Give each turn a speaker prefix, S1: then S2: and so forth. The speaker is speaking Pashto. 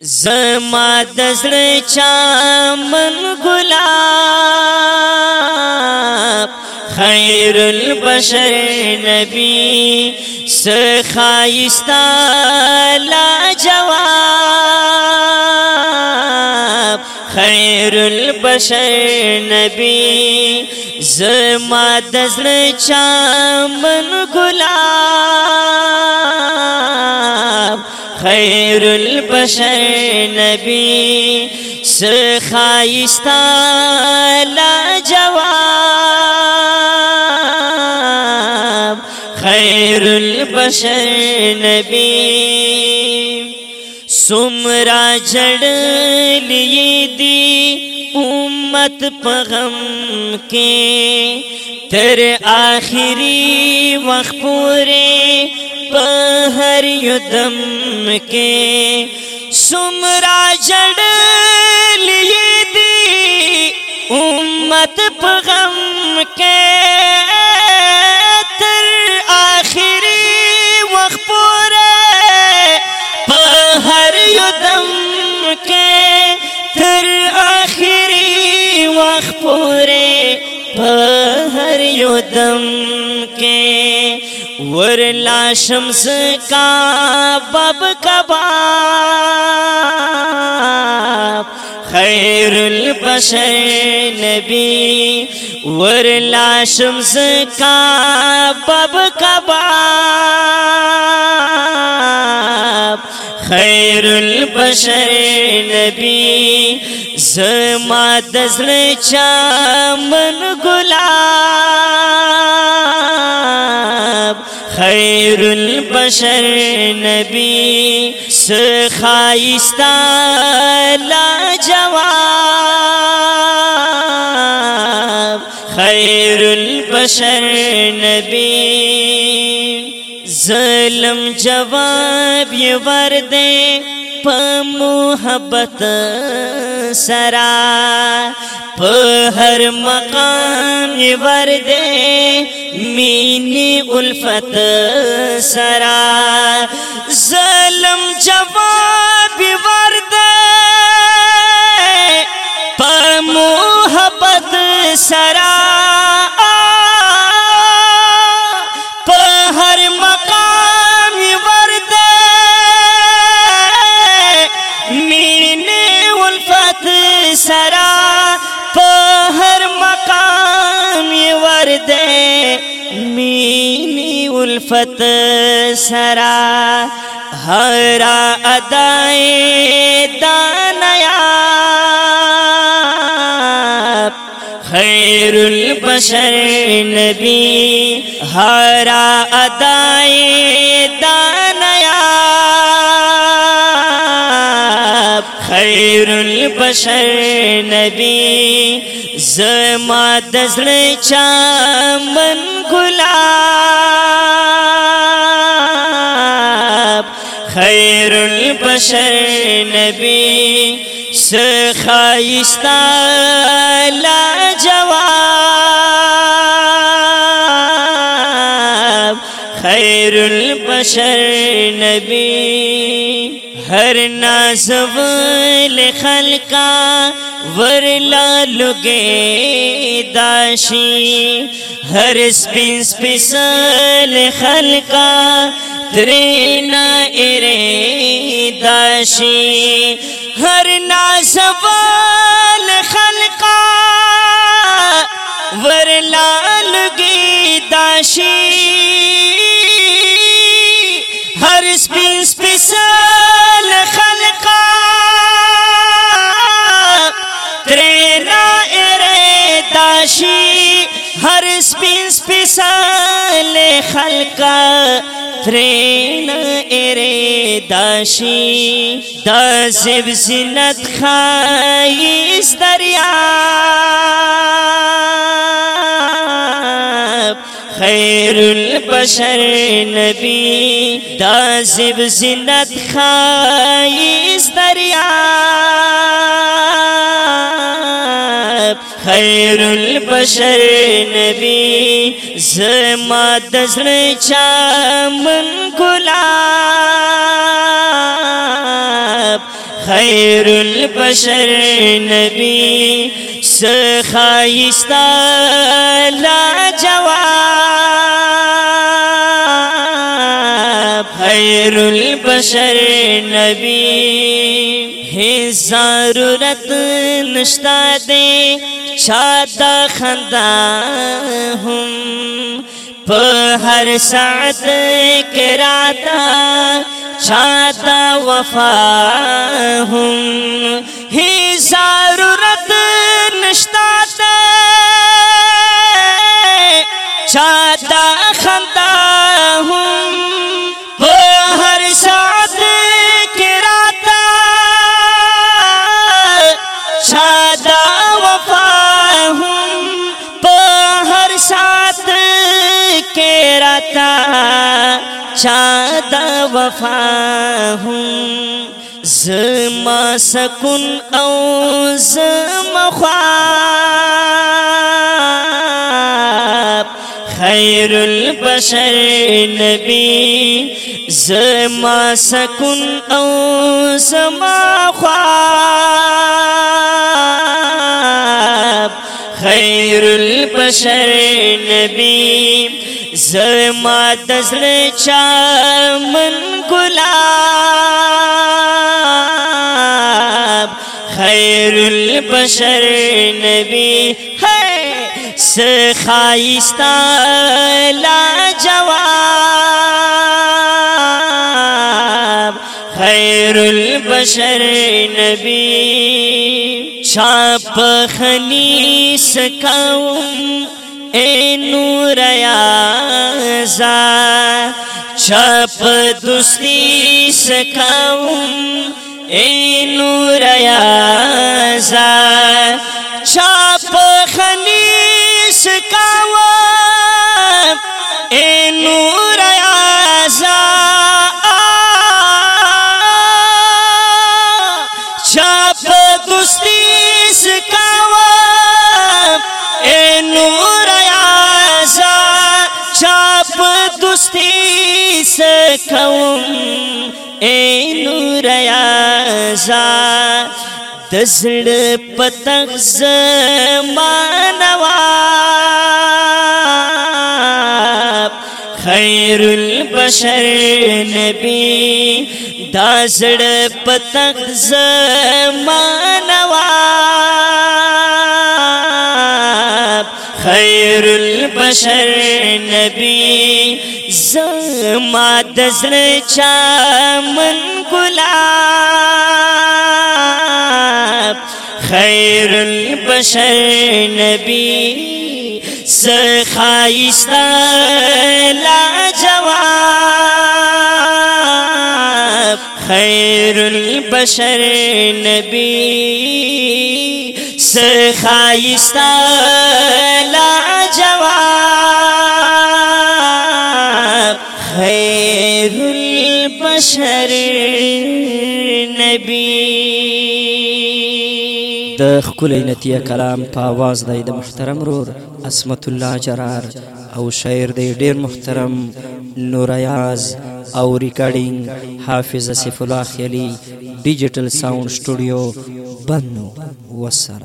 S1: زما د زړه چمن ګلاب خیر البشر نبی سخایستا لا جواب خیر البشر نبی زما د زړه چمن ګلاب خیر البشر نبی شخائستہ لا جواب خیر البشر نبی سمرا جڑ لی امت پغم کے تر آخری وقت پورے ہر یدم کے سمرا جڑ لیے دی امت پغم کے دم ور لا شمس کا باب کباب خیر البشر نبی لا شمس کا باب کباب خیر البشر نبی زما دزړه چا من ګلاب خیر البشر نبی سخائستا لا جواب خیر البشر نبی ظلم جواب یہ وردے په محبت سرا په هر مقام ور دې مینی الفت سرا ظلم جب فت سرا ہرا ادائی دانیا خیر البشر نبی ہرا ادائی دانیا خیر البشر نبی زما ماں چامن گلاب بشر نبی سخایستا لا جواب خیر البشر نبی هر ناز ول خلقا ورلا لګې داشي هر سپین سپیسل خلقا ترینا اره داشي هر ناسوال خلقا ورلا لګې داشي هر سپین راشي هر سپین سپیسال خلقا ترین ایره داشی دا زب زینت خایز دریاب خیر البشر نبی دا زب زینت خایز دریاب خیر البشر نبی زما د زړه چمن ګلاب خیر البشر نبی سخایستا لا جواب خیر البشر نبی ضرورت نشتا دے چھاتا کھتا ہوں پھر سعد کراتا چھاتا وفا ہوں کې رتا وفا هم زما سکون او زما خواب خیر البشر نبی زما سکون او زما خواب خیر البشر نبی زما دسر چامن گلاب خیر البشر نبی ہے سخائستہ لا جواب خیر البشر نبی چاپ خنی سکاؤں اے نور آزا چپ دوسری سکاؤں اے نور آزا چپ خنی سکاؤں کوم اے نور یا دزړ پتک زمانوا خیر البشر نبی دازړ پتک زمانوا خیر البشر نبی زما دزر من گلاب خیر البشر نبی زخایستا بشر نبی سخایستا لا جواب خیر البشر نبی د خپل نتیه کلام په आवाज د محترم رور اسمت الله جرار او شاعر دی ډیر محترم نور ایاز او ریکارډینګ حافظ سیف الله خیلی ډیجیټل ساوند سټوډیو بنو وسره